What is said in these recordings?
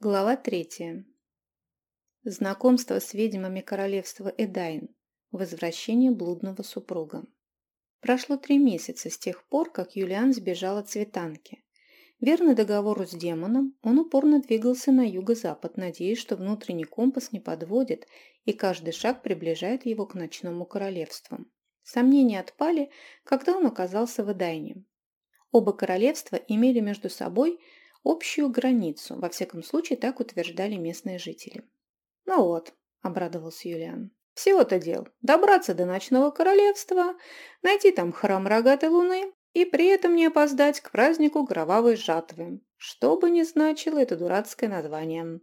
Глава третья. Знакомство с ведьмами королевства Эдайн. Возвращение блудного супруга. Прошло три месяца с тех пор, как Юлиан сбежал от Цветанки. Верный договору с демоном, он упорно двигался на юго-запад, надеясь, что внутренний компас не подводит, и каждый шаг приближает его к ночному королевству. Сомнения отпали, когда он оказался в Эдайне. Оба королевства имели между собой – общую границу, во всяком случае так утверждали местные жители. «Ну вот», – обрадовался Юлиан, – «всего-то дел. Добраться до ночного королевства, найти там храм рогатой луны и при этом не опоздать к празднику кровавой жатвы, что бы ни значило это дурацкое название».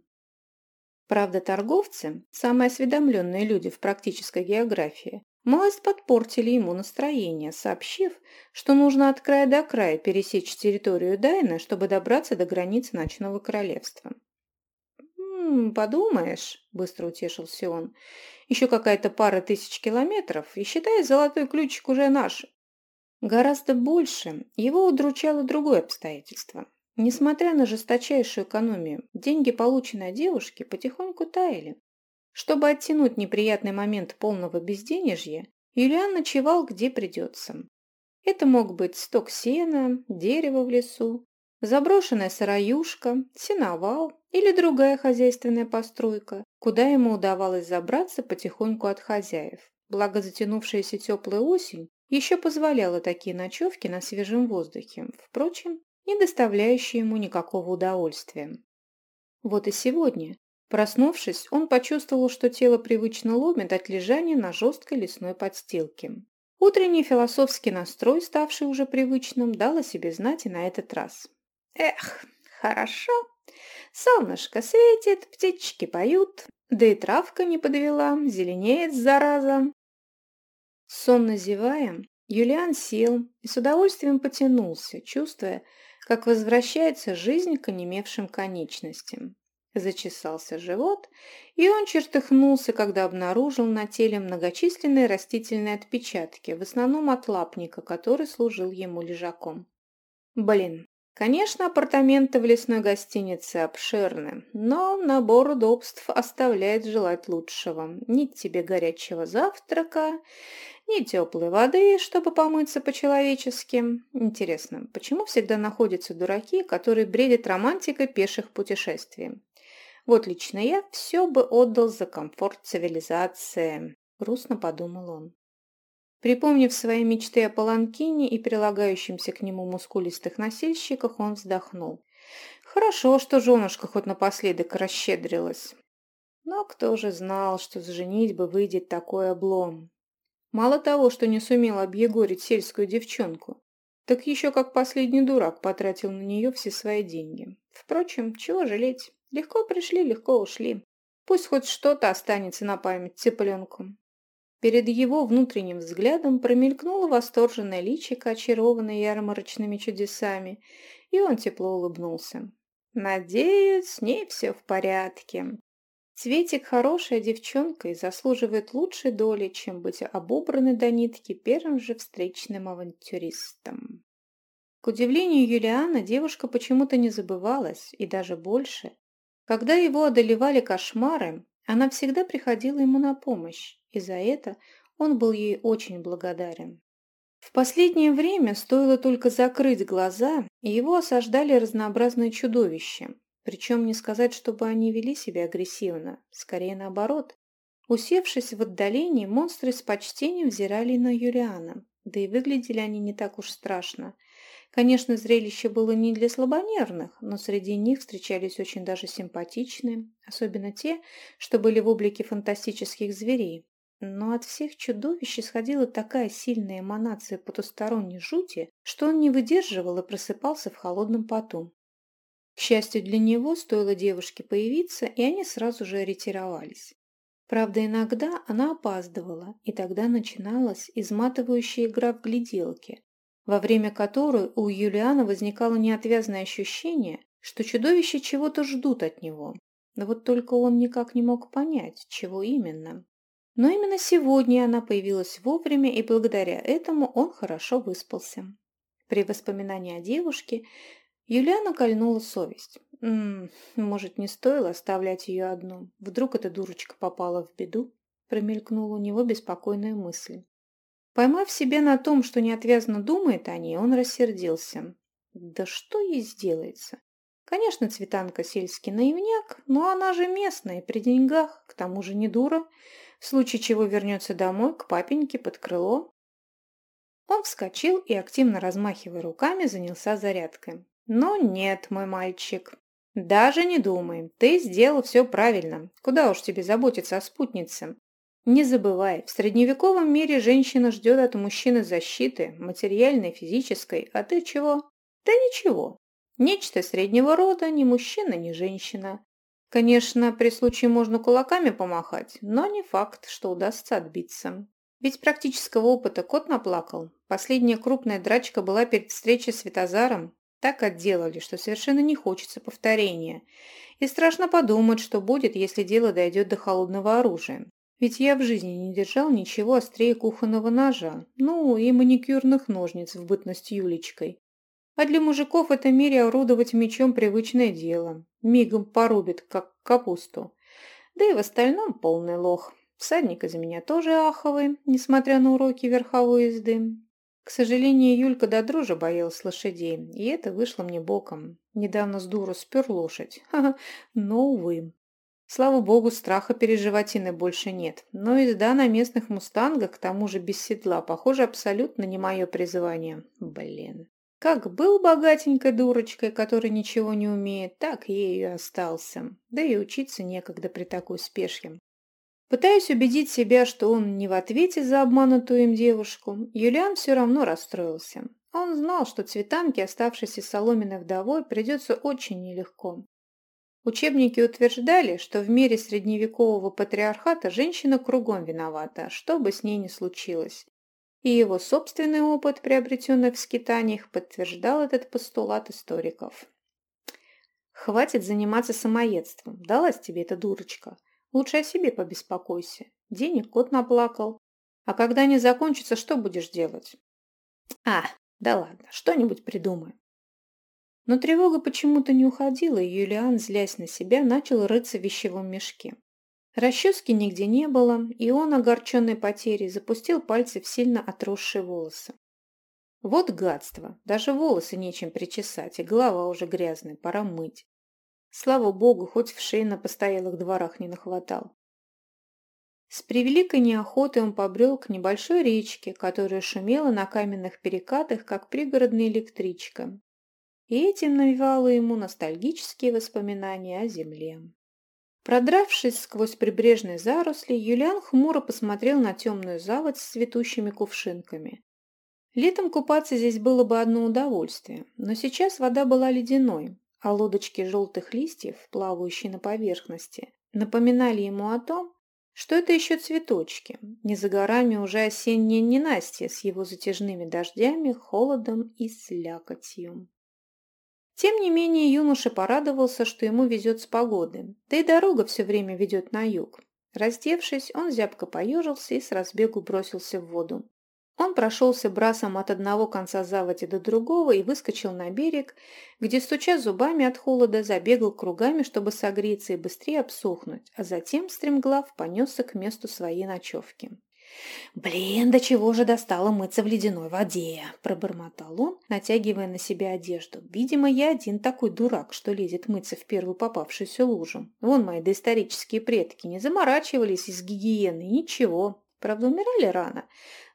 Правда, торговцы, самые осведомленные люди в практической географии, малость подпортили ему настроение, сообщив, что нужно от края до края пересечь территорию Дайна, чтобы добраться до границы ночного королевства. «М -м, «Подумаешь», — быстро утешился он, — «еще какая-то пара тысяч километров, и, считай, золотой ключик уже наш». Гораздо больше его удручало другое обстоятельство. Несмотря на жесточайшую экономию, деньги, полученные девушки, потихоньку таяли. Чтобы оттянуть неприятный момент полного безденежья, Юлиан ночевал где придется. Это мог быть сток сена, дерево в лесу, заброшенная сыроюшка, сеновал или другая хозяйственная постройка, куда ему удавалось забраться потихоньку от хозяев. Благо затянувшаяся теплая осень еще позволяла такие ночевки на свежем воздухе, впрочем, не доставляющие ему никакого удовольствия. Вот и сегодня, Проснувшись, он почувствовал, что тело привычно ломит от лежания на жесткой лесной подстилке. Утренний философский настрой, ставший уже привычным, дал о себе знать и на этот раз. «Эх, хорошо. Солнышко светит, птички поют, да и травка не подвела, зеленеет, зараза». Сонно зевая, Юлиан сел и с удовольствием потянулся, чувствуя, как возвращается жизнь к онемевшим конечностям. Зачесался живот, и он чертыхнулся, когда обнаружил на теле многочисленные растительные отпечатки, в основном от лапника, который служил ему лежаком. Блин, конечно, апартаменты в лесной гостинице обширны, но набор удобств оставляет желать лучшего. Ни тебе горячего завтрака, ни теплой воды, чтобы помыться по-человечески. Интересно, почему всегда находятся дураки, которые бредят романтикой пеших путешествий? Вот лично я все бы отдал за комфорт цивилизации, грустно подумал он. Припомнив свои мечты о Паланкине и прилагающимся к нему мускулистых носильщиках, он вздохнул. Хорошо, что женушка хоть напоследок расщедрилась. Но кто же знал, что с женитьбы выйдет такой облом? Мало того, что не сумел объегорить сельскую девчонку, так еще как последний дурак потратил на нее все свои деньги. Впрочем, чего жалеть? Легко пришли, легко ушли. Пусть хоть что-то останется на память цыпленку. Перед его внутренним взглядом промелькнуло восторженное личико, очарованное ярмарочными чудесами, и он тепло улыбнулся. «Надеюсь, с ней все в порядке. Цветик хорошая девчонка и заслуживает лучшей доли, чем быть обобранной до нитки первым же встречным авантюристом». К удивлению Юлиана, девушка почему-то не забывалась, и даже больше. Когда его одолевали кошмары, она всегда приходила ему на помощь, и за это он был ей очень благодарен. В последнее время стоило только закрыть глаза, и его осаждали разнообразные чудовища. Причем не сказать, чтобы они вели себя агрессивно, скорее наоборот. Усевшись в отдалении, монстры с почтением взирали на Юлиана, да и выглядели они не так уж страшно. Конечно, зрелище было не для слабонервных, но среди них встречались очень даже симпатичные, особенно те, что были в облике фантастических зверей. Но от всех чудовищ исходила такая сильная эманация потусторонней жути, что он не выдерживал и просыпался в холодном поту. К счастью для него, стоило девушке появиться, и они сразу же ретировались. Правда, иногда она опаздывала, и тогда начиналась изматывающая игра в гляделки, во время которой у Юлиана возникало неотвязное ощущение, что чудовища чего-то ждут от него. Но вот только он никак не мог понять, чего именно. Но именно сегодня она появилась вовремя, и благодаря этому он хорошо выспался. При воспоминании о девушке Юлиана кольнула совесть. М -м, может, не стоило оставлять ее одну? Вдруг эта дурочка попала в беду? Промелькнула у него беспокойная мысль. Поймав себя на том, что неотвязно думает о ней, он рассердился. Да что ей сделается? Конечно, Цветанка сельский наивняк, но она же местная, при деньгах, к тому же не дура, в случае чего вернется домой к папеньке под крыло. Он вскочил и, активно размахивая руками, занялся зарядкой. «Но нет, мой мальчик, даже не думай, ты сделал все правильно. Куда уж тебе заботиться о спутнице? Не забывай, в средневековом мире женщина ждет от мужчины защиты, материальной, физической, а ты чего? Да ничего. Нечто среднего рода, ни мужчина, ни женщина. Конечно, при случае можно кулаками помахать, но не факт, что удастся отбиться. Ведь практического опыта кот наплакал. Последняя крупная драчка была перед встречей с Светозаром. Так отделали, что совершенно не хочется повторения. И страшно подумать, что будет, если дело дойдет до холодного оружия. Ведь я в жизни не держал ничего острее кухонного ножа, ну и маникюрных ножниц в бытность Юлечкой. А для мужиков в этом мире орудовать мечом привычное дело. Мигом порубит, как капусту. Да и в остальном полный лох. Всадник из меня тоже аховый, несмотря на уроки верховой езды. К сожалению, Юлька до дрожи боялась лошадей, и это вышло мне боком. Недавно с дуру спер лошадь. Ха-ха, но, увы. Слава богу, страха перед животиной больше нет. Но езда на местных мустангах, к тому же без седла, похоже, абсолютно не мое призвание. Блин. Как был богатенькой дурочкой, которая ничего не умеет, так ею и остался. Да и учиться некогда при такой спешке. Пытаясь убедить себя, что он не в ответе за обманутую им девушку, Юлиан все равно расстроился. Он знал, что цветанке, оставшейся соломенной вдовой, придется очень нелегко. Учебники утверждали, что в мире средневекового патриархата женщина кругом виновата, что бы с ней ни случилось и его собственный опыт, приобретенный в скитаниях, подтверждал этот постулат историков. «Хватит заниматься самоедством. Далась тебе эта дурочка. Лучше о себе побеспокойся. Денег кот наплакал. А когда они закончатся, что будешь делать?» «А, да ладно, что-нибудь придумаем». Но тревога почему-то не уходила, и Юлиан, злясь на себя, начал рыться в вещевом мешке. Расчески нигде не было, и он, огорченный потерей, запустил пальцы в сильно отросшие волосы. Вот гадство, даже волосы нечем причесать, и голова уже грязная, пора мыть. Слава богу, хоть в шее на постоялых дворах не нахватал. С превеликой неохотой он побрел к небольшой речке, которая шумела на каменных перекатах, как пригородная электричка, и этим навевала ему ностальгические воспоминания о земле. Продравшись сквозь прибрежные заросли, Юлиан хмуро посмотрел на темную заводь с цветущими кувшинками. Летом купаться здесь было бы одно удовольствие, но сейчас вода была ледяной, а лодочки желтых листьев, плавающие на поверхности, напоминали ему о том, что это еще цветочки, не за горами уже осеннее ненастье с его затяжными дождями, холодом и слякотью. Тем не менее юноша порадовался, что ему везет с погоды, да и дорога все время ведет на юг. Раздевшись, он зябко поежился и с разбегу бросился в воду. Он прошелся брасом от одного конца заводи до другого и выскочил на берег, где, стуча зубами от холода, забегал кругами, чтобы согреться и быстрее обсохнуть, а затем стремглав понесся к месту своей ночевки. «Блин, до чего же достало мыться в ледяной воде!» – пробормотал он, натягивая на себя одежду. «Видимо, я один такой дурак, что лезет мыться в первую попавшуюся лужу. Вон мои доисторические предки не заморачивались из гигиены, ничего. Правда, умирали рано.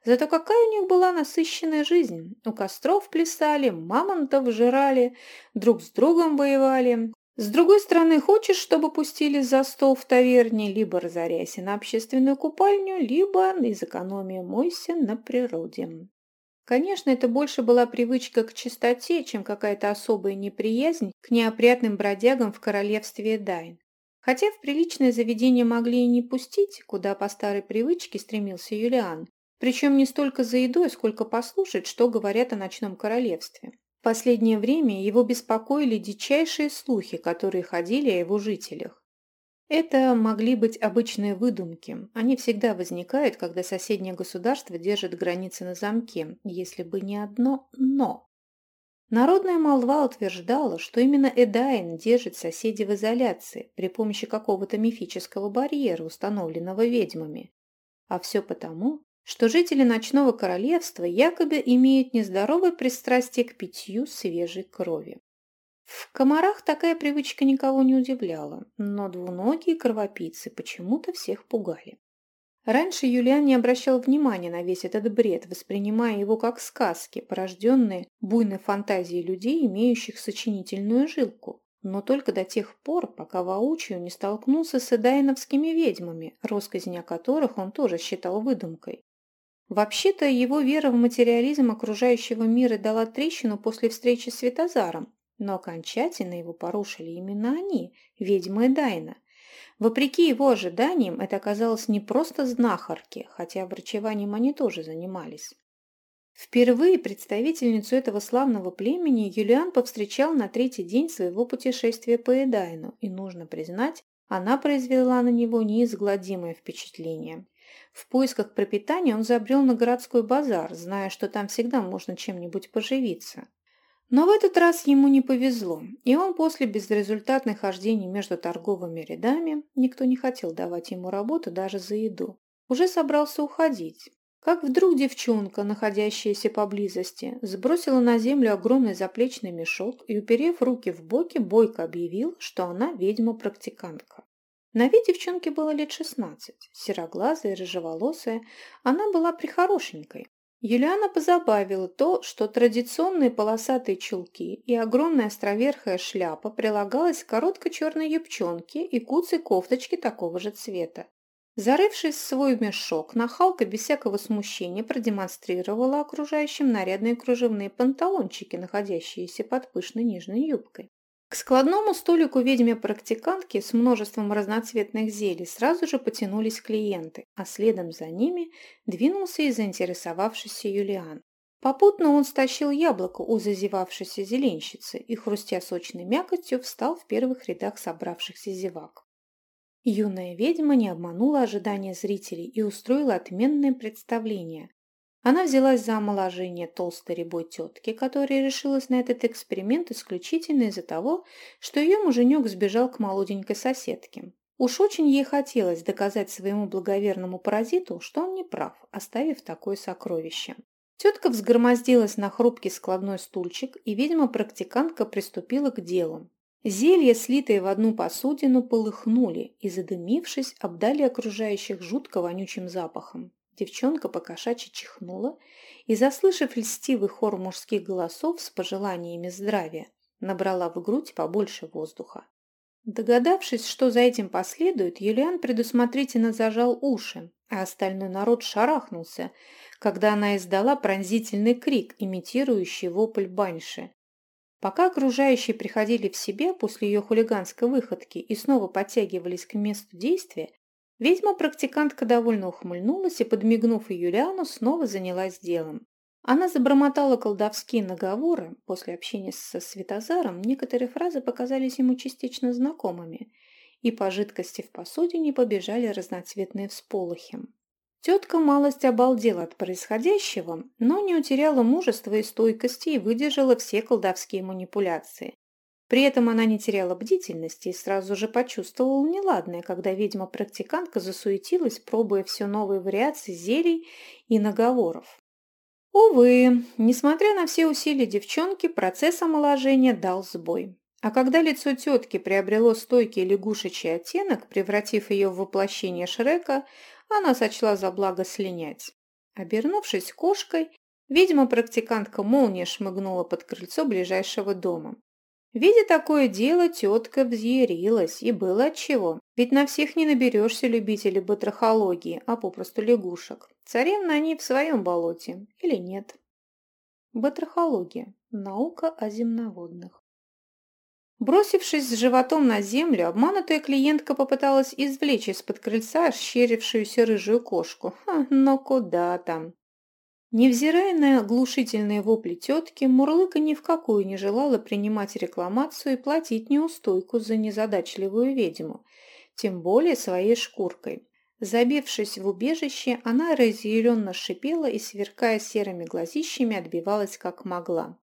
Зато какая у них была насыщенная жизнь. У костров плясали, мамонтов жрали, друг с другом воевали, с другой стороны, хочешь, чтобы пустили за стол в таверне, либо разоряйся на общественную купальню, либо из экономии мойся на природе. Конечно, это больше была привычка к чистоте, чем какая-то особая неприязнь к неопрятным бродягам в королевстве Дайн. Хотя в приличное заведение могли и не пустить, куда по старой привычке стремился Юлиан, причем не столько за едой, сколько послушать, что говорят о ночном королевстве. В последнее время его беспокоили дичайшие слухи, которые ходили о его жителях. Это могли быть обычные выдумки. Они всегда возникают, когда соседнее государство держит границы на замке, если бы не одно «но». Народная молва утверждала, что именно Эдайн держит соседей в изоляции при помощи какого-то мифического барьера, установленного ведьмами. А все потому, что жители ночного королевства якобы имеют нездоровое пристрастие к питью свежей крови. В комарах такая привычка никого не удивляла, но двуногие кровопийцы почему-то всех пугали. Раньше Юлиан не обращал внимания на весь этот бред, воспринимая его как сказки, порожденные буйной фантазией людей, имеющих сочинительную жилку. Но только до тех пор, пока воочию не столкнулся с эдайновскими ведьмами, росказнь о которых он тоже считал выдумкой. Вообще-то его вера в материализм окружающего мира дала трещину после встречи с Светозаром, но окончательно его порушили именно они, ведьмы Эдайна – Вопреки его ожиданиям, это оказалось не просто знахарки, хотя врачеванием они тоже занимались. Впервые представительницу этого славного племени Юлиан повстречал на третий день своего путешествия по Эдайну, и, нужно признать, она произвела на него неизгладимое впечатление. В поисках пропитания он забрел на городской базар, зная, что там всегда можно чем-нибудь поживиться. Но в этот раз ему не повезло, и он после безрезультатных хождений между торговыми рядами, никто не хотел давать ему работу даже за еду, уже собрался уходить. Как вдруг девчонка, находящаяся поблизости, сбросила на землю огромный заплечный мешок и, уперев руки в боки, бойко объявил, что она ведьма-практикантка. На вид девчонке было лет шестнадцать, сероглазая, рыжеволосая, она была прихорошенькой, Юлиана позабавила то, что традиционные полосатые чулки и огромная островерхая шляпа прилагалась к короткой черной юбчонке и куцей кофточке такого же цвета. Зарывшись в свой мешок, нахалка без всякого смущения продемонстрировала окружающим нарядные кружевные панталончики, находящиеся под пышной нижней юбкой. К складному столику ведьме-практикантки с множеством разноцветных зелий сразу же потянулись клиенты, а следом за ними двинулся и заинтересовавшийся Юлиан. Попутно он стащил яблоко у зазевавшейся зеленщицы и, хрустя сочной мякотью, встал в первых рядах собравшихся зевак. Юная ведьма не обманула ожидания зрителей и устроила отменное представление, она взялась за омоложение толстой рябой тетки, которая решилась на этот эксперимент исключительно из-за того, что ее муженек сбежал к молоденькой соседке. Уж очень ей хотелось доказать своему благоверному паразиту, что он не прав, оставив такое сокровище. Тетка взгромоздилась на хрупкий складной стульчик, и, видимо, практикантка приступила к делу. Зелья, слитые в одну посудину, полыхнули и, задымившись, обдали окружающих жутко вонючим запахом. Девчонка покошачьи чихнула и, заслышав льстивый хор мужских голосов с пожеланиями здравия, набрала в грудь побольше воздуха. Догадавшись, что за этим последует, Юлиан предусмотрительно зажал уши, а остальной народ шарахнулся, когда она издала пронзительный крик, имитирующий вопль баньши. Пока окружающие приходили в себя после ее хулиганской выходки и снова подтягивались к месту действия, Ведьма-практикантка довольно ухмыльнулась и, подмигнув Юлиану, снова занялась делом. Она забормотала колдовские наговоры. После общения со Светозаром некоторые фразы показались ему частично знакомыми, и по жидкости в посудине побежали разноцветные всполохи. Тетка малость обалдела от происходящего, но не утеряла мужества и стойкости и выдержала все колдовские манипуляции. При этом она не теряла бдительности и сразу же почувствовала неладное, когда ведьма-практикантка засуетилась, пробуя все новые вариации зелий и наговоров. Увы, несмотря на все усилия девчонки, процесс омоложения дал сбой. А когда лицо тетки приобрело стойкий лягушечий оттенок, превратив ее в воплощение Шрека, она сочла за благо слинять. Обернувшись кошкой, ведьма-практикантка молния шмыгнула под крыльцо ближайшего дома. Видя такое дело, тетка взъярилась, и было отчего. Ведь на всех не наберешься любителей батрахологии, а попросту лягушек. Царевна они в своем болоте. Или нет? Батрахология. Наука о земноводных. Бросившись с животом на землю, обманутая клиентка попыталась извлечь из-под крыльца ощерившуюся рыжую кошку. Ха, но куда там? Невзирая на оглушительные вопли тетки, Мурлыка ни в какую не желала принимать рекламацию и платить неустойку за незадачливую ведьму, тем более своей шкуркой. Забившись в убежище, она разъяренно шипела и, сверкая серыми глазищами, отбивалась как могла.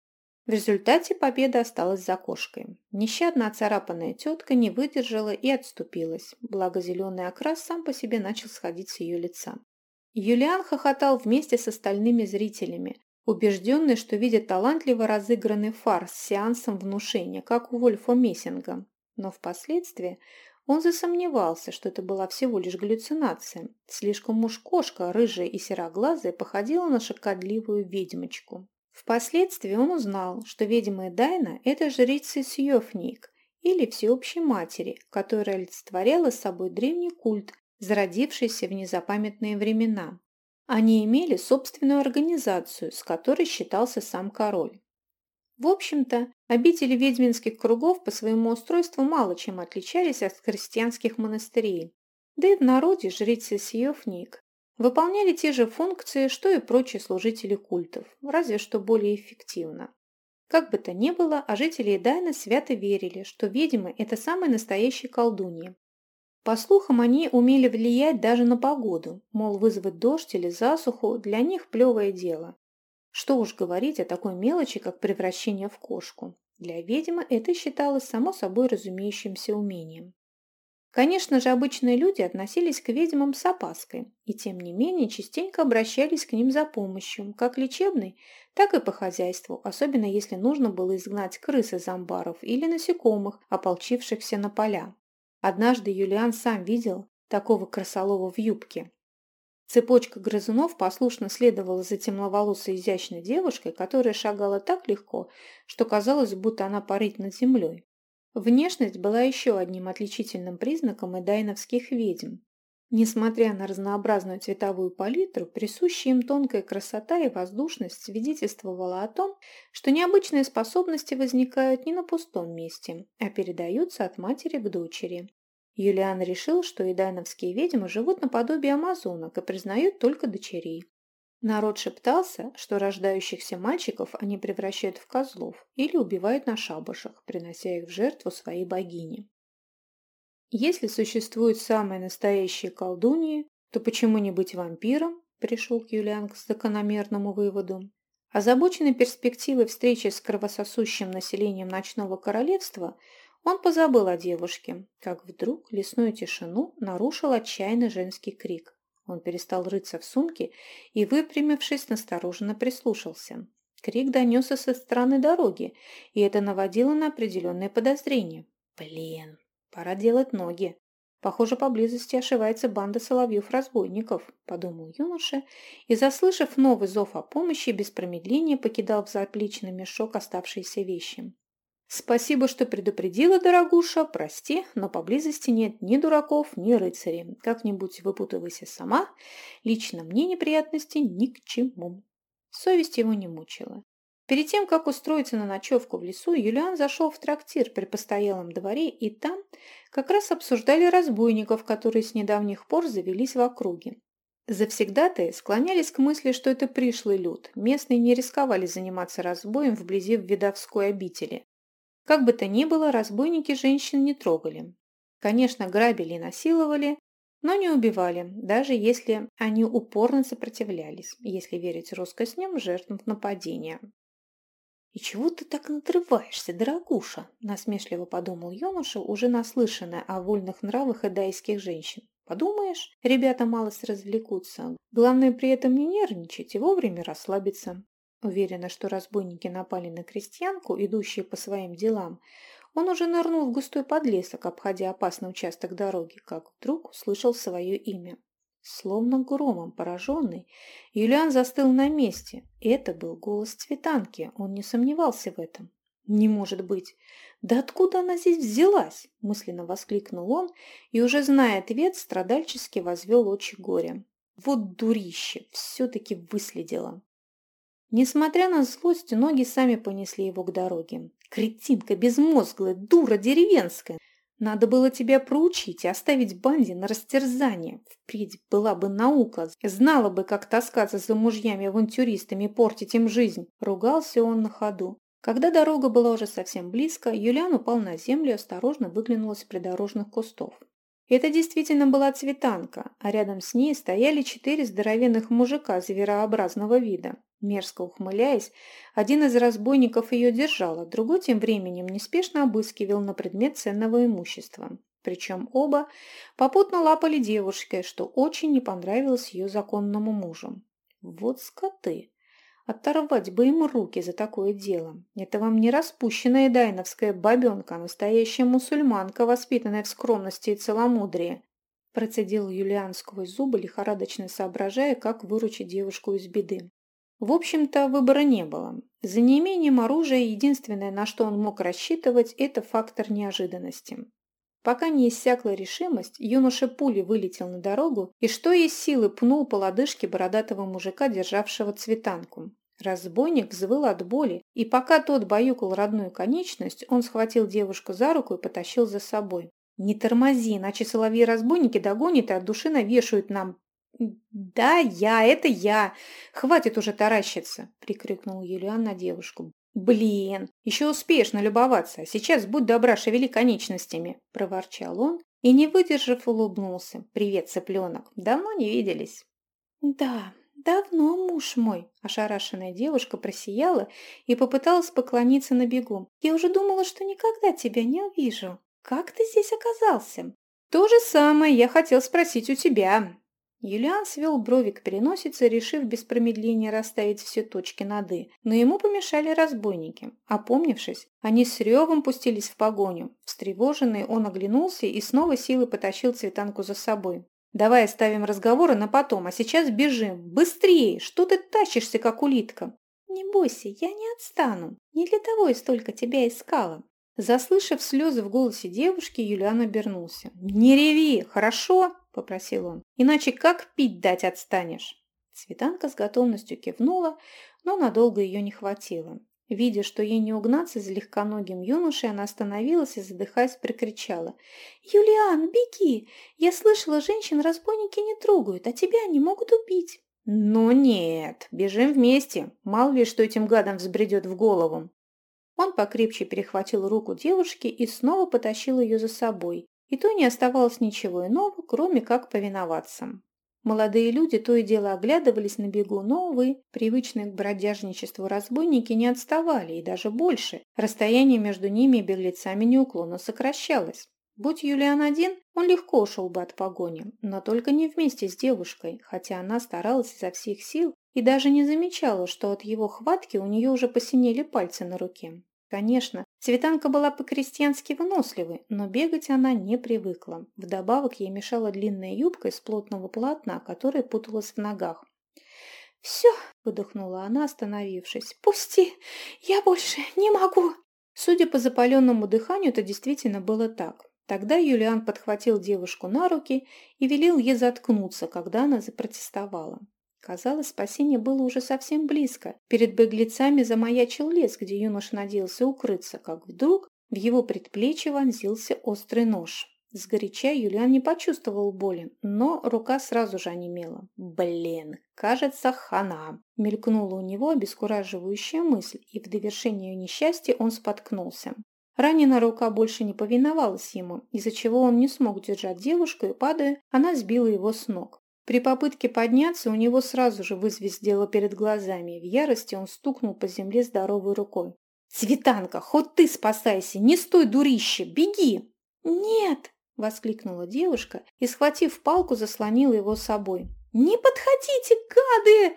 В результате победа осталась за кошкой. Нещадно оцарапанная тетка не выдержала и отступилась, благо зеленый окрас сам по себе начал сходить с ее лица. Юлиан хохотал вместе с остальными зрителями, убежденный, что видит талантливо разыгранный фарс с сеансом внушения, как у Вольфа Мессинга. Но впоследствии он засомневался, что это была всего лишь галлюцинация. Слишком уж кошка, рыжая и сероглазая, походила на шокодливую ведьмочку. Впоследствии он узнал, что ведьма Дайна – это жрица Сьёфник, или всеобщей матери, которая олицетворяла собой древний культ, зародившийся в незапамятные времена. Они имели собственную организацию, с которой считался сам король. В общем-то, обители ведьминских кругов по своему устройству мало чем отличались от христианских монастырей. Да и в народе жрицы Сьёфник выполняли те же функции, что и прочие служители культов, разве что более эффективно. Как бы то ни было, а жители Эдайна свято верили, что ведьмы – это самые настоящие колдуньи. По слухам, они умели влиять даже на погоду, мол, вызвать дождь или засуху – для них плевое дело. Что уж говорить о такой мелочи, как превращение в кошку. Для ведьмы это считалось само собой разумеющимся умением. Конечно же, обычные люди относились к ведьмам с опаской, и тем не менее частенько обращались к ним за помощью, как лечебной, так и по хозяйству, особенно если нужно было изгнать крыс из амбаров или насекомых, ополчившихся на поля. Однажды Юлиан сам видел такого красолова в юбке. Цепочка грызунов послушно следовала за темноволосой изящной девушкой, которая шагала так легко, что казалось, будто она парит над землей. Внешность была еще одним отличительным признаком эдайновских ведьм. Несмотря на разнообразную цветовую палитру, присущая им тонкая красота и воздушность свидетельствовала о том, что необычные способности возникают не на пустом месте, а передаются от матери к дочери. Юлиан решил, что эдайновские ведьмы живут наподобие амазонок и признают только дочерей. Народ шептался, что рождающихся мальчиков они превращают в козлов или убивают на шабашах, принося их в жертву своей богине. Если существуют самые настоящие колдуньи, то почему не быть вампиром? Пришел Юлиан к закономерному выводу. Озабоченный перспективой встречи с кровососущим населением ночного королевства, он позабыл о девушке, как вдруг лесную тишину нарушил отчаянный женский крик. Он перестал рыться в сумке и, выпрямившись, настороженно прислушался. Крик донесся со стороны дороги, и это наводило на определенное подозрение. «Блин, пора делать ноги. Похоже, поблизости ошивается банда соловьев-разбойников», – подумал юноша, и, заслышав новый зов о помощи, без промедления покидал в заплечный мешок оставшиеся вещи. «Спасибо, что предупредила, дорогуша. Прости, но поблизости нет ни дураков, ни рыцарей. Как-нибудь выпутывайся сама. Лично мне неприятности ни к чему». Совесть его не мучила. Перед тем, как устроиться на ночевку в лесу, Юлиан зашел в трактир при постоялом дворе, и там как раз обсуждали разбойников, которые с недавних пор завелись в округе. Завсегдатые склонялись к мысли, что это пришлый люд. Местные не рисковали заниматься разбоем вблизи видовской обители. Как бы то ни было, разбойники женщин не трогали. Конечно, грабили и насиловали, но не убивали, даже если они упорно сопротивлялись, если верить россказням жертвам нападения. «И чего ты так надрываешься, дорогуша?» – насмешливо подумал юноша, уже наслышанный о вольных нравах эдайских женщин. «Подумаешь, ребята малость развлекутся. Главное при этом не нервничать и вовремя расслабиться. Уверена, что разбойники напали на крестьянку, идущие по своим делам. Он уже нырнул в густой подлесок, обходя опасный участок дороги, как вдруг услышал свое имя. Словно громом пораженный, Юлиан застыл на месте. Это был голос Цветанки, он не сомневался в этом. «Не может быть! Да откуда она здесь взялась?» – мысленно воскликнул он и, уже зная ответ, страдальчески возвел очи горя. «Вот дурище! Все-таки выследила!» Несмотря на злость, ноги сами понесли его к дороге. «Кретинка безмозглая, дура деревенская! Надо было тебя проучить и оставить банде на растерзание. Впредь была бы наука, знала бы, как таскаться за мужьями-авантюристами и портить им жизнь!» Ругался он на ходу. Когда дорога была уже совсем близко, Юлиан упал на землю и осторожно выглянул из придорожных кустов. Это действительно была цветанка, а рядом с ней стояли четыре здоровенных мужика зверообразного вида. Мерзко ухмыляясь, один из разбойников ее держал, а другой тем временем неспешно обыскивал на предмет ценного имущества. Причем оба попутно лапали девушке, что очень не понравилось ее законному мужу. Вот скоты! Оторвать бы им руки за такое дело. Это вам не распущенная дайновская бабенка, а настоящая мусульманка, воспитанная в скромности и целомудрии. Процедил Юлиан сквозь зубы, лихорадочно соображая, как выручить девушку из беды. В общем-то, выбора не было. За неимением оружия единственное, на что он мог рассчитывать, это фактор неожиданности. Пока не иссякла решимость, юноша пули вылетел на дорогу и что есть силы пнул по лодыжке бородатого мужика, державшего цветанку. Разбойник взвыл от боли, и пока тот баюкал родную конечность, он схватил девушку за руку и потащил за собой. «Не тормози, иначе соловьи-разбойники догонят и от души навешают нам «Да, я, это я! Хватит уже таращиться!» – прикрикнул Юлиан на девушку. «Блин, еще успеешь налюбоваться, а сейчас будь добра, шевели конечностями!» – проворчал он и, не выдержав, улыбнулся. «Привет, цыпленок! Давно не виделись!» «Да, давно, муж мой!» – ошарашенная девушка просияла и попыталась поклониться на бегу. «Я уже думала, что никогда тебя не увижу. Как ты здесь оказался?» «То же самое я хотел спросить у тебя!» Юлиан свел брови к переносице, решив без промедления расставить все точки над «и», но ему помешали разбойники. Опомнившись, они с ревом пустились в погоню. Встревоженный он оглянулся и снова силой потащил цветанку за собой. «Давай оставим разговоры на потом, а сейчас бежим. Быстрее! Что ты тащишься, как улитка?» «Не бойся, я не отстану. Не для того я столько тебя искала». Заслышав слезы в голосе девушки, Юлиан обернулся. «Не реви, хорошо?» Попросил он. «Иначе как пить дать отстанешь?» Цветанка с готовностью кивнула, но надолго ее не хватило. Видя, что ей не угнаться за легконогим юношей, она остановилась и, задыхаясь, прикричала. «Юлиан, беги! Я слышала, женщин разбойники не трогают, а тебя они могут убить!» «Ну нет, бежим вместе, мало ли что этим гадам взбредет в голову!» Он покрепче перехватил руку девушки и снова потащил ее за собой, и то не оставалось ничего иного, кроме как повиноваться. Молодые люди то и дело оглядывались на бегу, но, увы, привычные к бродяжничеству разбойники не отставали, и даже больше. Расстояние между ними и беглецами неуклонно сокращалось. Будь Юлиан один, он легко ушел бы от погони, но только не вместе с девушкой, хотя она старалась изо всех сил и даже не замечала, что от его хватки у нее уже посинели пальцы на руке. Конечно, Цветанка была по-крестьянски выносливой, но бегать она не привыкла. Вдобавок ей мешала длинная юбка из плотного полотна, которая путалась в ногах. «Все!» – выдохнула она, остановившись. «Пусти! Я больше не могу!» Судя по запаленному дыханию, это действительно было так. Тогда Юлиан подхватил девушку на руки и велел ей заткнуться, когда она запротестовала. Казалось, спасение было уже совсем близко. Перед беглецами замаячил лес, где юноша надеялся укрыться, как вдруг в его предплечье вонзился острый нож. Сгоряча Юлиан не почувствовал боли, но рука сразу же онемела. «Блин, кажется, хана!» Мелькнула у него обескураживающая мысль, и в довершение несчастья он споткнулся. Раненая рука больше не повиновалась ему, из-за чего он не смог держать девушку, и, падая, она сбила его с ног. При попытке подняться у него сразу же вызвездило перед глазами, в ярости он стукнул по земле здоровой рукой. «Цветанка, хоть ты спасайся, не стой, дурище, беги!» «Нет!» – воскликнула девушка и, схватив палку, заслонила его собой. «Не подходите, гады!»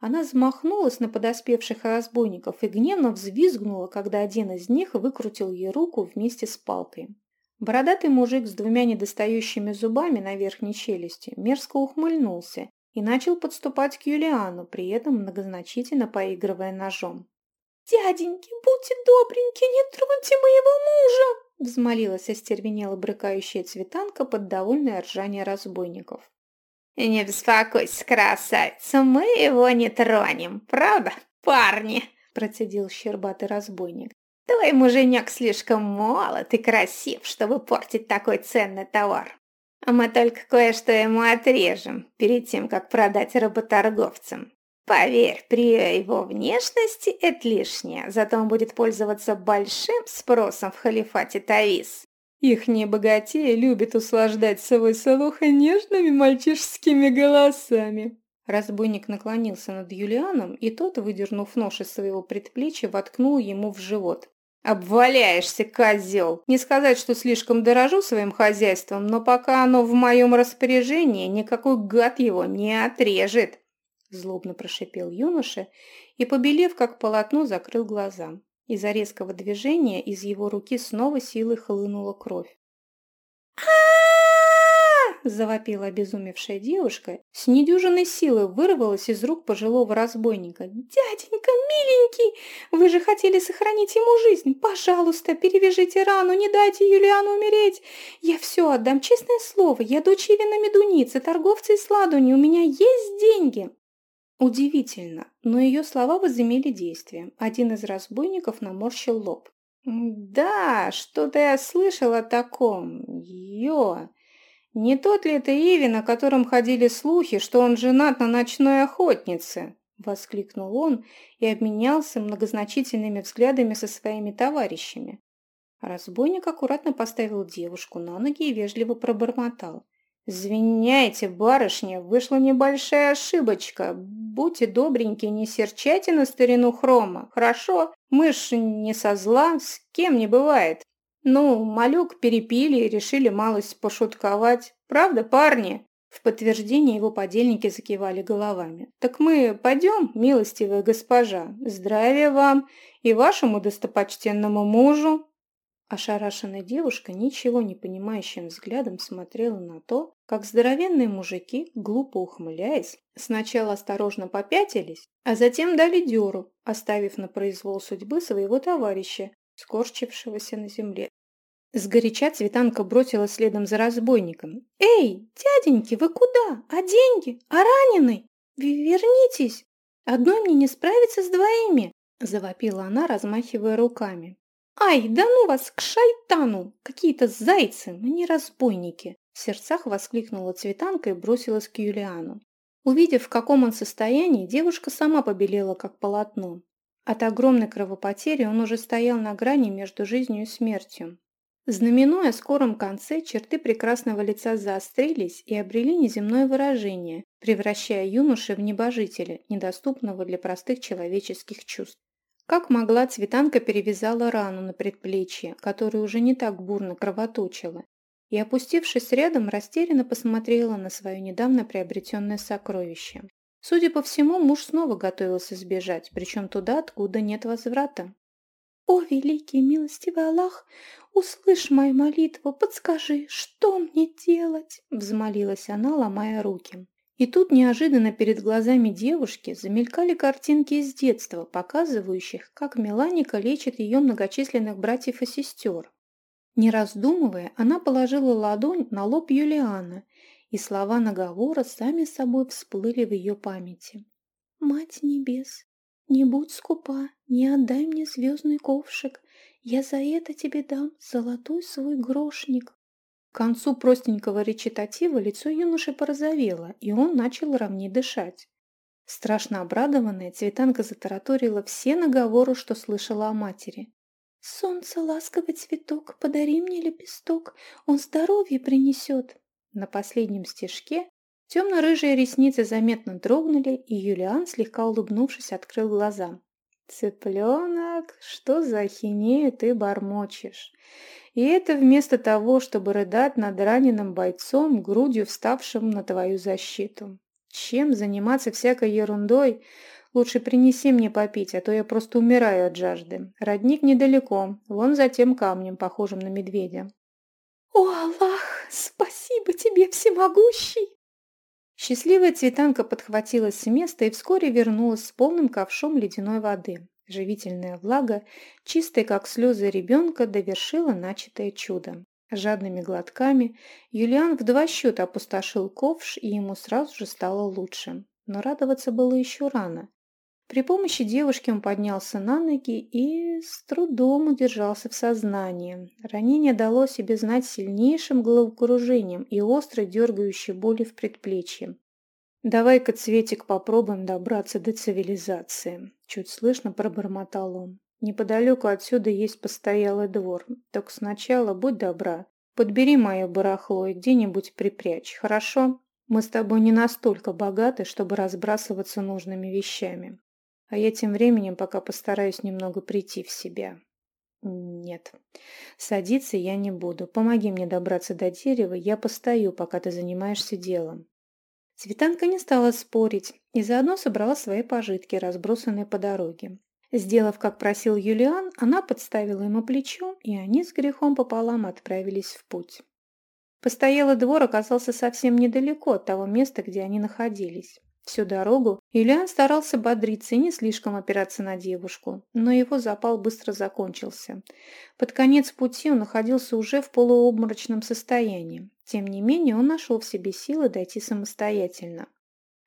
Она взмахнулась на подоспевших разбойников и гневно взвизгнула, когда один из них выкрутил ей руку вместе с палкой. Бородатый мужик с двумя недостающими зубами на верхней челюсти мерзко ухмыльнулся и начал подступать к Юлиану, при этом многозначительно поигрывая ножом. «Дяденьки, будьте добреньки, не троньте моего мужа!» взмолилась остервенела брыкающая цветанка под довольное ржание разбойников. «Не беспокойся, красавица, мы его не тронем, правда, парни?» процедил щербатый разбойник. Твой муженек слишком молод и красив, чтобы портить такой ценный товар. А мы только кое-что ему отрежем, перед тем, как продать работорговцам. Поверь, при его внешности это лишнее, зато он будет пользоваться большим спросом в халифате Тавис. Ихние богатеи любят услаждать свой слух нежными мальчишескими голосами. Разбойник наклонился над Юлианом, и тот, выдернув нож из своего предплечья, воткнул ему в живот. «Обваляешься, козел! Не сказать, что слишком дорожу своим хозяйством, но пока оно в моем распоряжении, никакой гад его не отрежет!» Злобно прошипел юноша и, побелев как полотно, закрыл глаза. Из-за резкого движения из его руки снова силой хлынула кровь. Завопила обезумевшая девушка, с недюжиной силой вырвалась из рук пожилого разбойника. «Дяденька, миленький, вы же хотели сохранить ему жизнь. Пожалуйста, перевяжите рану, не дайте Юлиану умереть. Я все отдам, честное слово. Я дочь Ивина Медуницы, торговца из Ладуни, у меня есть деньги». Удивительно, но ее слова возымели действие. Один из разбойников наморщил лоб. «Да, что-то я слышал о таком. Йо! Не тот ли это Ивин, о котором ходили слухи, что он женат на ночной охотнице?» Воскликнул он и обменялся многозначительными взглядами со своими товарищами. Разбойник аккуратно поставил девушку на ноги и вежливо пробормотал. «Извиняйте, барышня, вышла небольшая ошибочка. Будьте добренькие, не серчайте на старину Хрома. Хорошо, мы ж не со зла, с кем не бывает. Ну, малюк перепили и решили малость пошутковать. Правда, парни?» В подтверждение его подельники закивали головами. «Так мы пойдем, милостивая госпожа. Здравия вам и вашему достопочтенному мужу!» Ошарашенная девушка ничего не понимающим взглядом смотрела на то, как здоровенные мужики, глупо ухмыляясь, сначала осторожно попятились, а затем дали дёру, оставив на произвол судьбы своего товарища, скорчившегося на земле. Сгоряча Цветанка бросила следом за разбойником. «Эй, дяденьки, вы куда? А деньги? А раненый? Вернитесь! Одной мне не справиться с двоими!» Завопила она, размахивая руками. «Ай, да ну вас к шайтану! Какие-то зайцы, мне разбойники!» В сердцах воскликнула Цветанка и бросилась к Юлиану. Увидев, в каком он состоянии, девушка сама побелела, как полотно. От огромной кровопотери он уже стоял на грани между жизнью и смертью. Знаменуя скором конце, черты прекрасного лица заострились и обрели неземное выражение, превращая юноши в небожителя, недоступного для простых человеческих чувств. Как могла, Цветанка перевязала рану на предплечье, которая уже не так бурно кровоточила, и, опустившись рядом, растерянно посмотрела на свое недавно приобретенное сокровище. Судя по всему, муж снова готовился сбежать, причем туда, откуда нет возврата. «О, великий милостивый Аллах, услышь мою молитву, подскажи, что мне делать?» – взмолилась она, ломая руки. И тут неожиданно перед глазами девушки замелькали картинки из детства, показывающих, как Меланика лечит ее многочисленных братьев и сестер. Не раздумывая, она положила ладонь на лоб Юлиана, и слова наговора сами собой всплыли в ее памяти. «Мать небес, не будь скупа, не отдай мне звездный ковшик, я за это тебе дам золотой свой грошник». К концу простенького речитатива лицо юноши порозовело, и он начал ровнее дышать. Страшно обрадованная, Цветанка затараторила все наговоры, что слышала о матери. «Солнце, ласковый цветок, подари мне лепесток, он здоровье принесет». На последнем стежке темно-рыжие ресницы заметно дрогнули, и Юлиан, слегка улыбнувшись, открыл глаза. «Цыпленок, что за ахинею ты бормочешь? И это вместо того, чтобы рыдать над раненым бойцом, грудью вставшим на твою защиту. Чем заниматься всякой ерундой? Лучше принеси мне попить, а то я просто умираю от жажды. Родник недалеко, вон за тем камнем, похожим на медведя. «О, Аллах, спасибо тебе, всемогущий!» Счастливая цветанка подхватилась с места и вскоре вернулась с полным ковшом ледяной воды. Живительная влага, чистая как слезы ребенка, довершила начатое чудо. Жадными глотками Юлиан в два счета опустошил ковш, и ему сразу же стало лучше. Но радоваться было еще рано. При помощи девушки он поднялся на ноги и с трудом удержался в сознании. Ранение дало себе знать сильнейшим головокружением и острой дергающей боли в предплечье. «Давай-ка, Цветик, попробуем добраться до цивилизации», — чуть слышно пробормотал он. «Неподалеку отсюда есть постоялый двор. Так сначала будь добра, подбери мое барахло и где-нибудь припрячь, хорошо?» Мы с тобой не настолько богаты, чтобы разбрасываться нужными вещами. А я тем временем пока постараюсь немного прийти в себя. Нет. Садиться я не буду. Помоги мне добраться до дерева, я постою, пока ты занимаешься делом. Цветанка не стала спорить и заодно собрала свои пожитки, разбросанные по дороге. Сделав, как просил Юлиан, она подставила ему плечо, и они с грехом пополам отправились в путь. Постоялый двор оказался совсем недалеко от того места, где они находились. Всю дорогу Юлиан старался бодриться и не слишком опираться на девушку, но его запал быстро закончился. Под конец пути он находился уже в полуобморочном состоянии. Тем не менее, он нашел в себе силы дойти самостоятельно.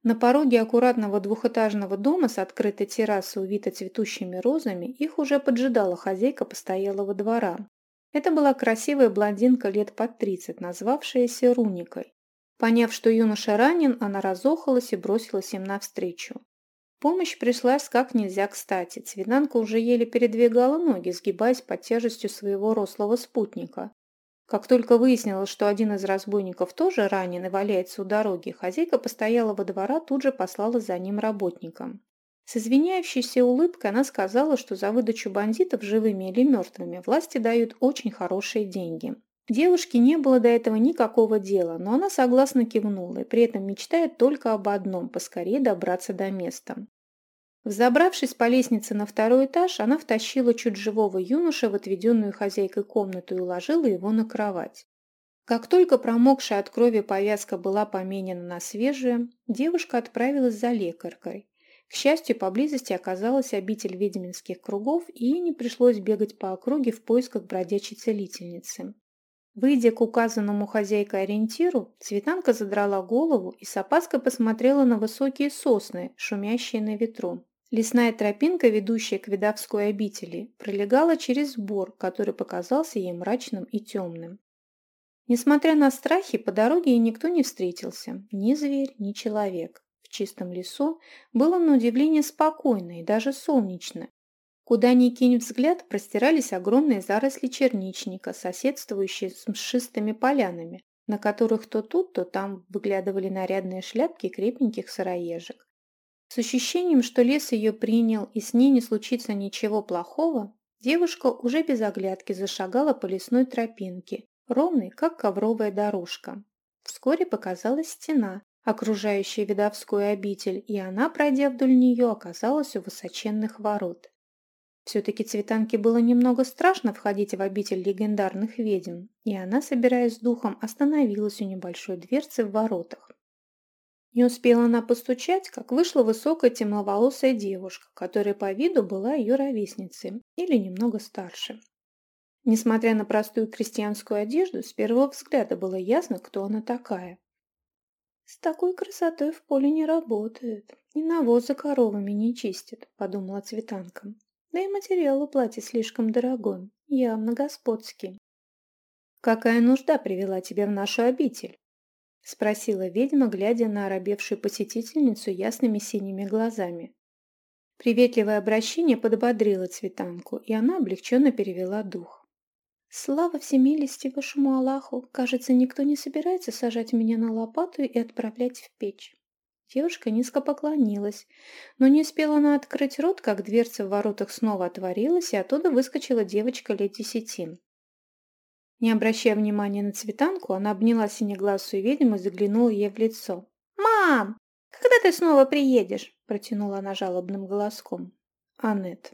На пороге аккуратного двухэтажного дома с открытой террасой, увитой цветущими розами, их уже поджидала хозяйка постоялого двора. Это была красивая блондинка лет под тридцать, назвавшаяся Руникой. Поняв, что юноша ранен, она разохалась и бросилась им навстречу. Помощь пришлась как нельзя кстати. Цвинанка уже еле передвигала ноги, сгибаясь под тяжестью своего рослого спутника. Как только выяснилось, что один из разбойников тоже ранен и валяется у дороги, хозяйка постоялого двора тут же послала за ним работникам. С извиняющейся улыбкой она сказала, что за выдачу бандитов живыми или мертвыми власти дают очень хорошие деньги. Девушке не было до этого никакого дела, но она согласно кивнула и при этом мечтает только об одном – поскорее добраться до места. Взобравшись по лестнице на второй этаж, она втащила чуть живого юноша в отведенную хозяйкой комнату и уложила его на кровать. Как только промокшая от крови повязка была поменена на свежую, девушка отправилась за лекаркой. К счастью, поблизости оказалась обитель ведьминских кругов, и ей не пришлось бегать по округе в поисках бродячей целительницы. Выйдя к указанному хозяйкой ориентиру, Цветанка задрала голову и с опаской посмотрела на высокие сосны, шумящие на ветру. Лесная тропинка, ведущая к видовской обители, пролегала через бор, который показался ей мрачным и темным. Несмотря на страхи, по дороге ей никто не встретился, ни зверь, ни человек. В чистом лесу было на удивление спокойно и даже солнечно, Куда ни кинь взгляд, простирались огромные заросли черничника, соседствующие с мшистыми полянами, на которых то тут, то там выглядывали нарядные шляпки крепеньких сыроежек. С ощущением, что лес ее принял и с ней не случится ничего плохого, девушка уже без оглядки зашагала по лесной тропинке, ровной, как ковровая дорожка. Вскоре показалась стена, окружающая видовскую обитель, и она, пройдя вдоль нее, оказалась у высоченных ворот. Все-таки Цветанке было немного страшно входить в обитель легендарных ведьм, и она, собираясь с духом, остановилась у небольшой дверцы в воротах. Не успела она постучать, как вышла высокая темноволосая девушка, которая по виду была ее ровесницей или немного старше. Несмотря на простую крестьянскую одежду, с первого взгляда было ясно, кто она такая. «С такой красотой в поле не работают, и навоз за коровами не чистят», — подумала Цветанка. Да и материал у платья слишком дорогой, явно господский. «Какая нужда привела тебя в нашу обитель?» — спросила ведьма, глядя на оробевшую посетительницу ясными синими глазами. Приветливое обращение подбодрило цветанку, и она облегченно перевела дух. «Слава всемилостивому Аллаху! Кажется, никто не собирается сажать меня на лопату и отправлять в печь. Девушка низко поклонилась, но не успела она открыть рот, как дверца в воротах снова отворилась, и оттуда выскочила девочка лет десяти. Не обращая внимания на цветанку, она обняла синеглазую ведьму и заглянула ей в лицо. «Мам, когда ты снова приедешь?» – протянула она жалобным голоском. «Аннет,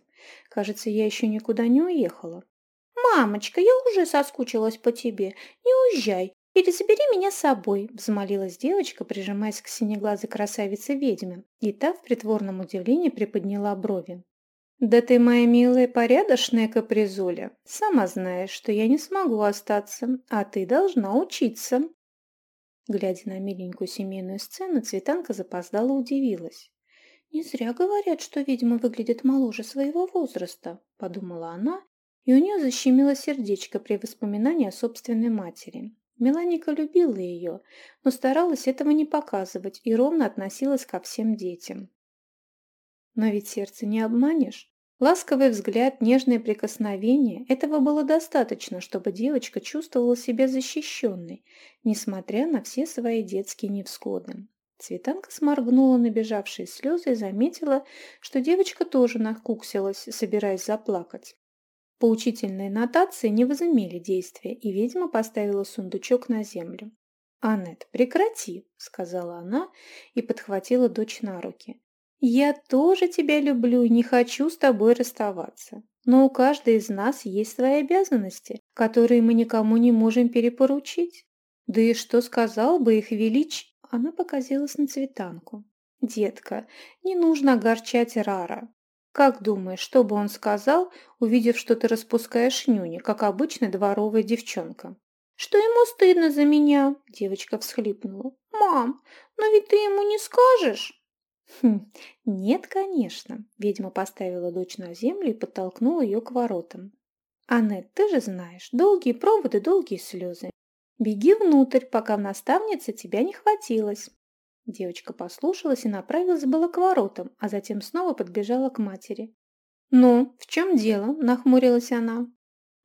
кажется, я еще никуда не уехала». «Мамочка, я уже соскучилась по тебе. Не уезжай, «Или забери меня с собой», – взмолилась девочка, прижимаясь к синеглазой красавице-ведьме, и та в притворном удивлении приподняла брови. «Да ты, моя милая, порядочная капризуля. Сама знаешь, что я не смогу остаться, а ты должна учиться». Глядя на миленькую семейную сцену, Цветанка запоздала удивилась. «Не зря говорят, что ведьма выглядит моложе своего возраста», – подумала она, и у нее защемило сердечко при воспоминании о собственной матери. Меланика любила ее, но старалась этого не показывать и ровно относилась ко всем детям. Но ведь сердце не обманешь. Ласковый взгляд, нежное прикосновение – этого было достаточно, чтобы девочка чувствовала себя защищенной, несмотря на все свои детские невзгоды. Цветанка сморгнула набежавшие слезы и заметила, что девочка тоже накуксилась, собираясь заплакать. Поучительные нотации не возымели действия, и ведьма поставила сундучок на землю. «Аннет, прекрати!» – сказала она и подхватила дочь на руки. «Я тоже тебя люблю и не хочу с тобой расставаться. Но у каждой из нас есть свои обязанности, которые мы никому не можем перепоручить. Да и что сказал бы их велич?» Она показалась на цветанку. «Детка, не нужно огорчать Рара. Как думаешь, что бы он сказал, увидев, что ты распускаешь нюни, как обычная дворовая девчонка?» «Что ему стыдно за меня?» – девочка всхлипнула. «Мам, но ведь ты ему не скажешь?» «Хм, нет, конечно», – ведьма поставила дочь на землю и подтолкнула ее к воротам. «Аннет, ты же знаешь, долгие проводы, долгие слезы. Беги внутрь, пока в наставнице тебя не хватилось». Девочка послушалась и направилась было к воротам, а затем снова подбежала к матери. «Ну, в чем дело?» – нахмурилась она.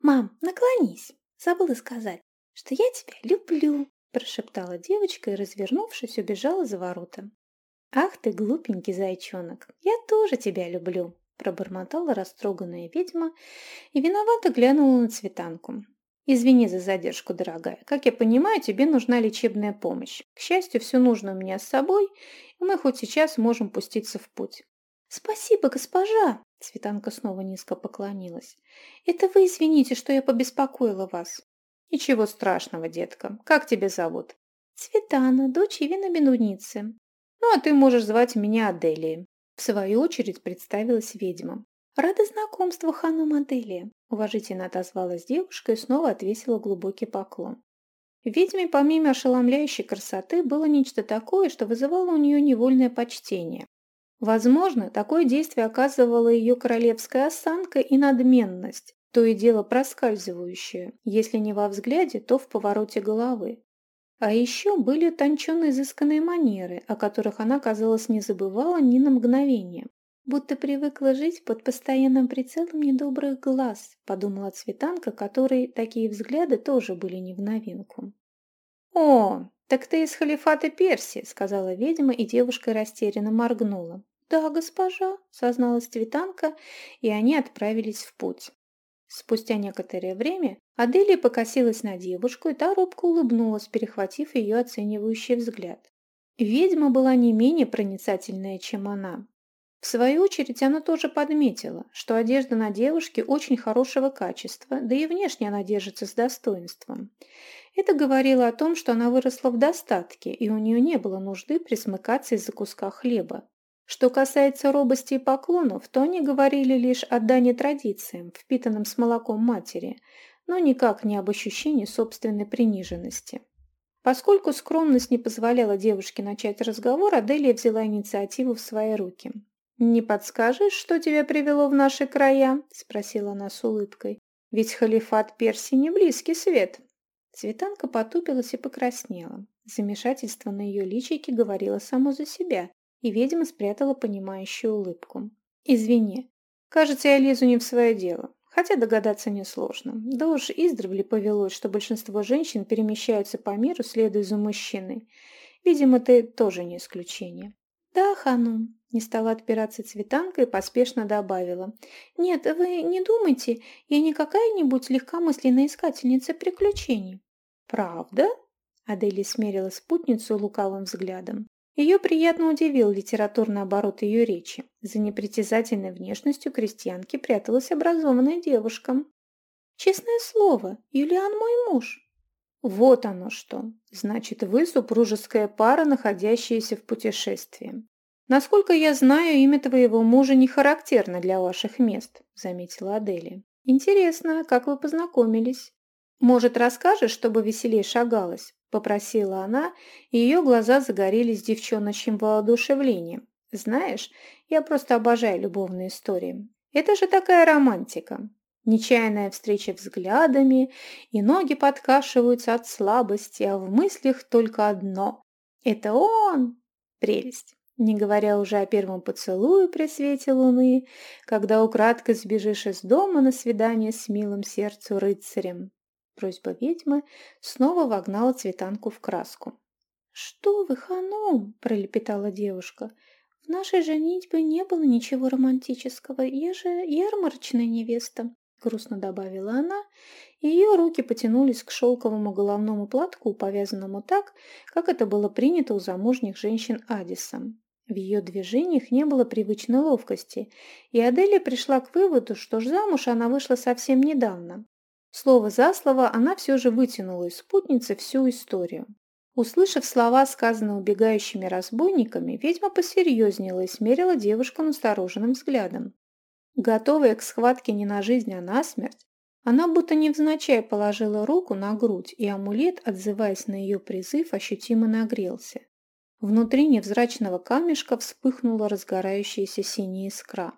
«Мам, наклонись. Забыла сказать, что я тебя люблю», – прошептала девочка и, развернувшись, убежала за ворота. «Ах ты, глупенький зайчонок, я тоже тебя люблю», – пробормотала растроганная ведьма и виновато глянула на цветанку. «Извини за задержку, дорогая. Как я понимаю, тебе нужна лечебная помощь. К счастью, все нужно у меня с собой, и мы хоть сейчас можем пуститься в путь». «Спасибо, госпожа!» Цветанка снова низко поклонилась. «Это вы извините, что я побеспокоила вас». «Ничего страшного, детка. Как тебя зовут?» «Цветана, дочь Евина Бенуницы». «Ну, а ты можешь звать меня Аделией». В свою очередь представилась ведьма. «Рада знакомству, Ханна Маделия», – уважительно отозвалась девушка и снова отвесила глубокий поклон. Ведьме помимо ошеломляющей красоты было нечто такое, что вызывало у нее невольное почтение. Возможно, такое действие оказывало ее королевская осанка и надменность, то и дело проскальзывающее, если не во взгляде, то в повороте головы. А еще были тонченно изысканные манеры, о которых она, казалось, не забывала ни на мгновение будто привыкла жить под постоянным прицелом недобрых глаз, подумала Цветанка, которой такие взгляды тоже были не в новинку. «О, так ты из халифата Перси», — сказала ведьма, и девушка растерянно моргнула. «Да, госпожа», — созналась Цветанка, и они отправились в путь. Спустя некоторое время Аделия покосилась на девушку, и та робко улыбнулась, перехватив ее оценивающий взгляд. Ведьма была не менее проницательная, чем она. В свою очередь она тоже подметила, что одежда на девушке очень хорошего качества, да и внешне она держится с достоинством. Это говорило о том, что она выросла в достатке, и у нее не было нужды присмыкаться из-за куска хлеба. Что касается робости и поклонов, то они говорили лишь о дане традициям, впитанным с молоком матери, но никак не об ощущении собственной приниженности. Поскольку скромность не позволяла девушке начать разговор, Аделия взяла инициативу в свои руки. «Не подскажешь, что тебя привело в наши края?» – спросила она с улыбкой. «Ведь халифат Персии не близкий свет». Цветанка потупилась и покраснела. Замешательство на ее личике говорило само за себя, и ведьма спрятала понимающую улыбку. «Извини. Кажется, я лезу не в свое дело. Хотя догадаться несложно. Да уж издревле повелось, что большинство женщин перемещаются по миру, следуя за мужчиной. Видимо, ты тоже не исключение». «Да, Ханум», не стала отпираться цветанка и поспешно добавила. «Нет, вы не думайте, я не какая-нибудь легкомысленная искательница приключений». «Правда?» Адели смерила спутницу лукавым взглядом. Ее приятно удивил литературный оборот ее речи. За непритязательной внешностью крестьянки пряталась образованная девушка. «Честное слово, Юлиан мой муж». «Вот оно что! Значит, вы супружеская пара, находящаяся в путешествии. «Насколько я знаю, имя твоего мужа не характерно для ваших мест», — заметила Аделия. «Интересно, как вы познакомились?» «Может, расскажешь, чтобы веселее шагалось?» — попросила она, и ее глаза загорелись девчоночьим воодушевлением. «Знаешь, я просто обожаю любовные истории. Это же такая романтика. Нечаянная встреча взглядами, и ноги подкашиваются от слабости, а в мыслях только одно. Это он! Прелесть!» Не говоря уже о первом поцелуе при свете луны, когда украдкой сбежишь из дома на свидание с милым сердцу рыцарем. Просьба ведьмы снова вогнала цветанку в краску. «Что вы, ханом!» – пролепетала девушка. «В нашей женитьбе не было ничего романтического. Я же ярмарочная невеста», – грустно добавила она, ее руки потянулись к шелковому головному платку, повязанному так, как это было принято у замужних женщин Адиса. В ее движениях не было привычной ловкости, и Аделия пришла к выводу, что ж замуж она вышла совсем недавно. Слово за слово она все же вытянула из спутницы всю историю. Услышав слова, сказанные убегающими разбойниками, ведьма посерьезнела и смерила девушку настороженным взглядом. Готовая к схватке не на жизнь, а на смерть, она будто невзначай положила руку на грудь, и амулет, отзываясь на ее призыв, ощутимо нагрелся. Внутри невзрачного камешка вспыхнула разгорающаяся синяя искра.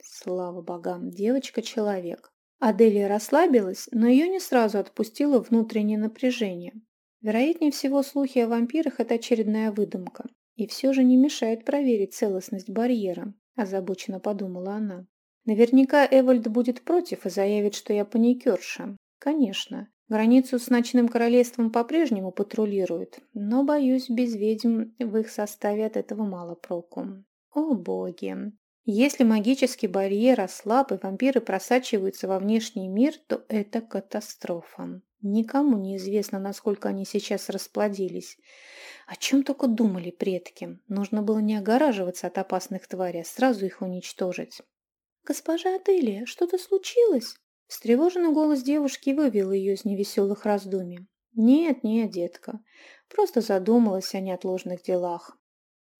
Слава богам, девочка-человек. Аделия расслабилась, но ее не сразу отпустило внутреннее напряжение. Вероятнее всего, слухи о вампирах – это очередная выдумка. И все же не мешает проверить целостность барьера, озабоченно подумала она. Наверняка Эвальд будет против и заявит, что я паникерша. Конечно, Границу с ночным королевством по-прежнему патрулируют, но, боюсь, без ведьм в их составе от этого мало проку. О боги! Если магический барьер ослаб и вампиры просачиваются во внешний мир, то это катастрофа. Никому не известно, насколько они сейчас расплодились. О чем только думали предки. Нужно было не огораживаться от опасных тварей, а сразу их уничтожить. «Госпожа Аделия, что-то случилось?» Встревоженный голос девушки вывел ее из невеселых раздумий. «Нет, нет, детка. Просто задумалась о неотложных делах».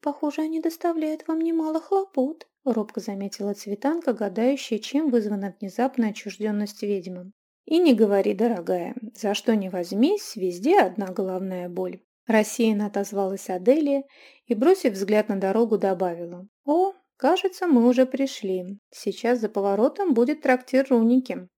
«Похоже, они доставляют вам немало хлопот», — робко заметила Цветанка, гадающая, чем вызвана внезапная отчужденность ведьмы. «И не говори, дорогая, за что ни возьмись, везде одна головная боль». Рассеянно отозвалась Аделия и, бросив взгляд на дорогу, добавила. «О, кажется, мы уже пришли. Сейчас за поворотом будет трактир Руники».